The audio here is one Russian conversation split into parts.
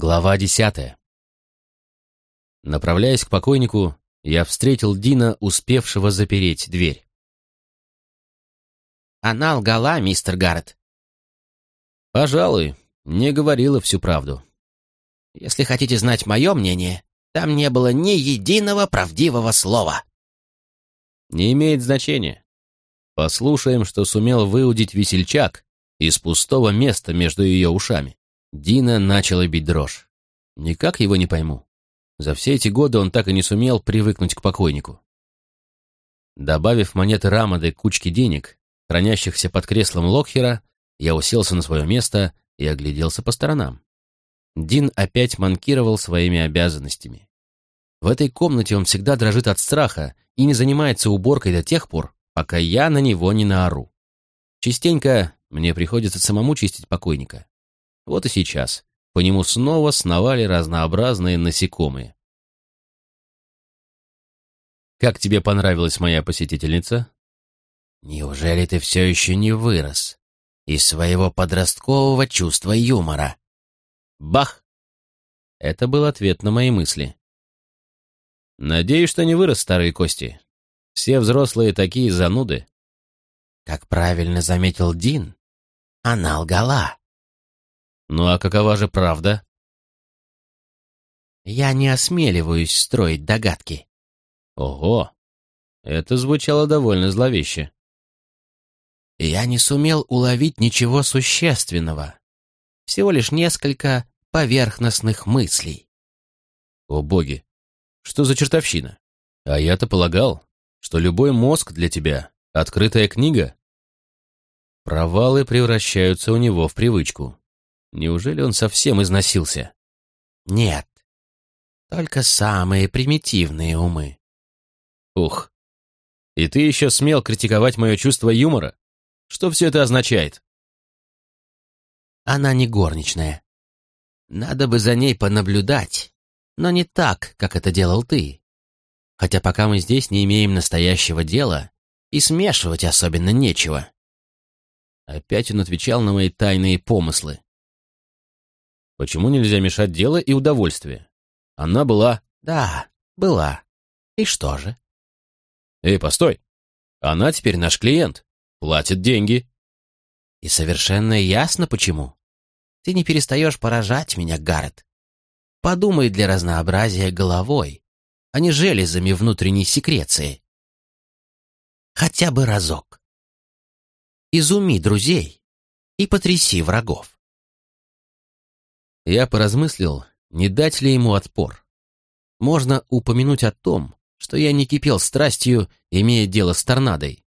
Глава десятая. Направляясь к покойнику, я встретил Дина, успевшего запереть дверь. «Она лгала, мистер Гаррет». «Пожалуй, не говорила всю правду». «Если хотите знать мое мнение, там не было ни единого правдивого слова». «Не имеет значения. Послушаем, что сумел выудить весельчак из пустого места между ее ушами». Дина начала бить дрожь. Никак его не пойму. За все эти годы он так и не сумел привыкнуть к покойнику. Добавив монеты Рамады к кучке денег, хранящихся под креслом Локхера, я уселся на свое место и огляделся по сторонам. Дин опять манкировал своими обязанностями. В этой комнате он всегда дрожит от страха и не занимается уборкой до тех пор, пока я на него не наору. Частенько мне приходится самому чистить покойника. Вот и сейчас по нему снова сновали разнообразные насекомые. «Как тебе понравилась моя посетительница?» «Неужели ты все еще не вырос из своего подросткового чувства юмора?» Бах! Это был ответ на мои мысли. «Надеюсь, что не вырос, старые кости. Все взрослые такие зануды». Как правильно заметил Дин, она лгала. Ну а какова же правда? Я не осмеливаюсь строить догадки. Ого! Это звучало довольно зловеще. Я не сумел уловить ничего существенного. Всего лишь несколько поверхностных мыслей. О боги! Что за чертовщина? А я-то полагал, что любой мозг для тебя — открытая книга. Провалы превращаются у него в привычку. Неужели он совсем износился? Нет. Только самые примитивные умы. Ух. И ты еще смел критиковать мое чувство юмора? Что все это означает? Она не горничная. Надо бы за ней понаблюдать, но не так, как это делал ты. Хотя пока мы здесь не имеем настоящего дела, и смешивать особенно нечего. Опять он отвечал на мои тайные помыслы. Почему нельзя мешать дело и удовольствие? Она была... Да, была. И что же? Эй, постой. Она теперь наш клиент. Платит деньги. И совершенно ясно почему. Ты не перестаешь поражать меня, Гаррет. Подумай для разнообразия головой, а не железами внутренней секреции. Хотя бы разок. Изуми друзей и потряси врагов. Я поразмыслил, не дать ли ему отпор. Можно упомянуть о том, что я не кипел страстью, имея дело с торнадой.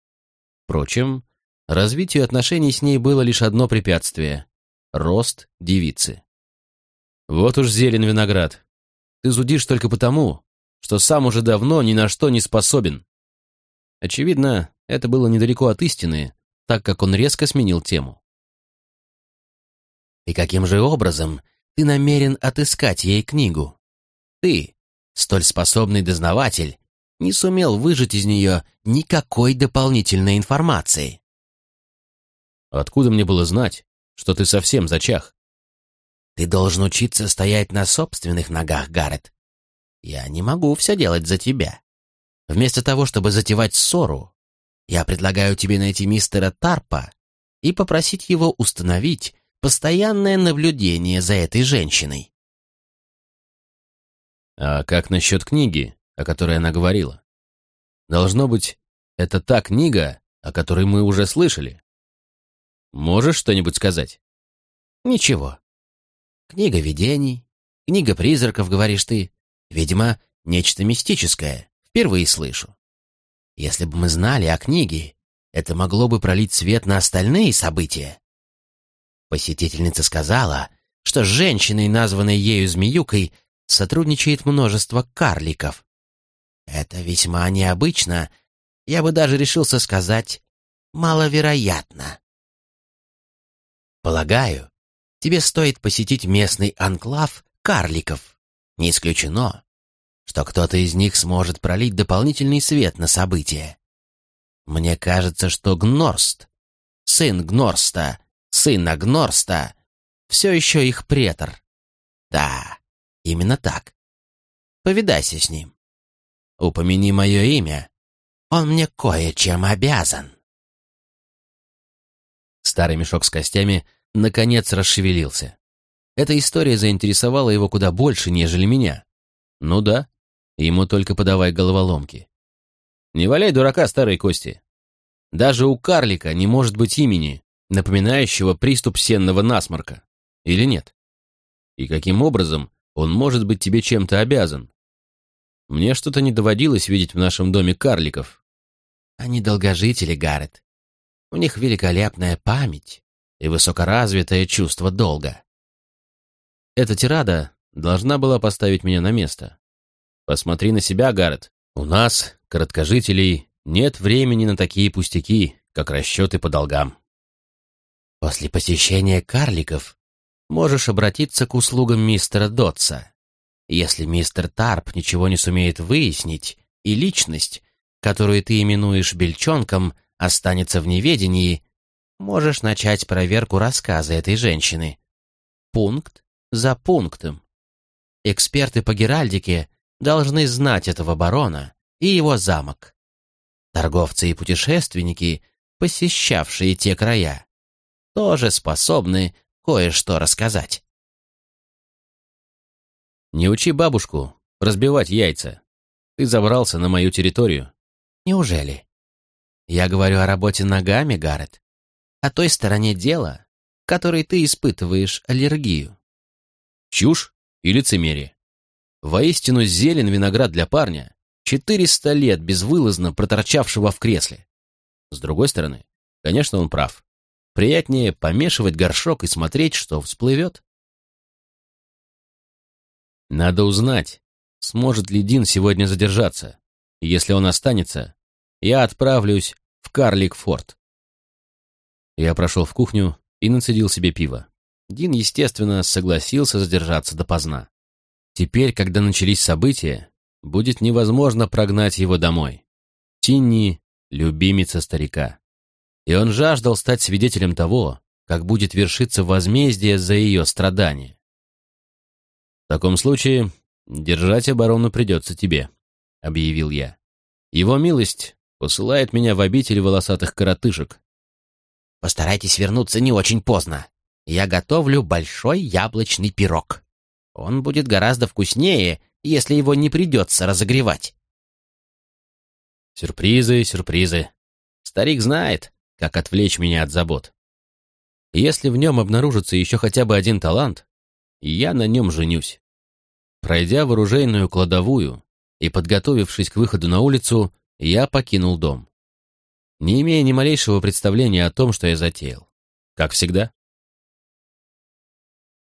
Впрочем, развитию отношений с ней было лишь одно препятствие — рост девицы. Вот уж зелен виноград. Ты зудишь только потому, что сам уже давно ни на что не способен. Очевидно, это было недалеко от истины, так как он резко сменил тему. И каким же образом ты намерен отыскать ей книгу. Ты, столь способный дознаватель, не сумел выжать из нее никакой дополнительной информации. Откуда мне было знать, что ты совсем зачах? Ты должен учиться стоять на собственных ногах, Гаррет. Я не могу все делать за тебя. Вместо того, чтобы затевать ссору, я предлагаю тебе найти мистера Тарпа и попросить его установить, постоянное наблюдение за этой женщиной. А как насчет книги, о которой она говорила? Должно быть, это та книга, о которой мы уже слышали. Можешь что-нибудь сказать? Ничего. Книга видений, книга призраков, говоришь ты. Видимо, нечто мистическое. Впервые слышу. Если бы мы знали о книге, это могло бы пролить свет на остальные события. Посетительница сказала, что с женщиной, названной ею змеюкой, сотрудничает множество карликов. Это весьма необычно, я бы даже решился сказать, маловероятно. Полагаю, тебе стоит посетить местный анклав карликов. Не исключено, что кто-то из них сможет пролить дополнительный свет на события. Мне кажется, что Гнорст, сын Гнорста, сын Агнорста, все еще их претор. Да, именно так. Повидайся с ним. Упомяни мое имя. Он мне кое-чем обязан. Старый мешок с костями наконец расшевелился. Эта история заинтересовала его куда больше, нежели меня. Ну да, ему только подавай головоломки. Не валяй дурака, старые кости. Даже у карлика не может быть имени, напоминающего приступ сенного насморка. Или нет? И каким образом он может быть тебе чем-то обязан? Мне что-то не доводилось видеть в нашем доме карликов. Они долгожители, Гаррет. У них великолепная память и высокоразвитое чувство долга. Эта тирада должна была поставить меня на место. Посмотри на себя, Гаррет. У нас, короткожителей, нет времени на такие пустяки, как расчеты по долгам. После посещения карликов можешь обратиться к услугам мистера Дотса. Если мистер Тарп ничего не сумеет выяснить, и личность, которую ты именуешь бельчонком, останется в неведении, можешь начать проверку рассказа этой женщины. Пункт за пунктом. Эксперты по геральдике должны знать этого барона и его замок. Торговцы и путешественники, посещавшие те края, тоже способны кое-что рассказать. Не учи бабушку разбивать яйца. Ты забрался на мою территорию. Неужели? Я говорю о работе ногами, Гаррет. О той стороне дела, которой ты испытываешь аллергию. Чушь и лицемерие. Воистину зелен виноград для парня, четыреста лет безвылазно проторчавшего в кресле. С другой стороны, конечно, он прав. Приятнее помешивать горшок и смотреть, что всплывет. Надо узнать, сможет ли Дин сегодня задержаться. Если он останется, я отправлюсь в Карлик-форт. Я прошел в кухню и нацедил себе пиво. Дин, естественно, согласился задержаться допоздна. Теперь, когда начались события, будет невозможно прогнать его домой. Тинни — любимица старика. И он жаждал стать свидетелем того, как будет вершиться возмездие за ее страдания. «В таком случае держать оборону придется тебе», — объявил я. «Его милость посылает меня в обитель волосатых коротышек». «Постарайтесь вернуться не очень поздно. Я готовлю большой яблочный пирог. Он будет гораздо вкуснее, если его не придется разогревать». Сюрпризы, сюрпризы. Старик знает, как отвлечь меня от забот. Если в нем обнаружится еще хотя бы один талант, я на нем женюсь. Пройдя в оружейную кладовую и подготовившись к выходу на улицу, я покинул дом. Не имея ни малейшего представления о том, что я затеял. Как всегда,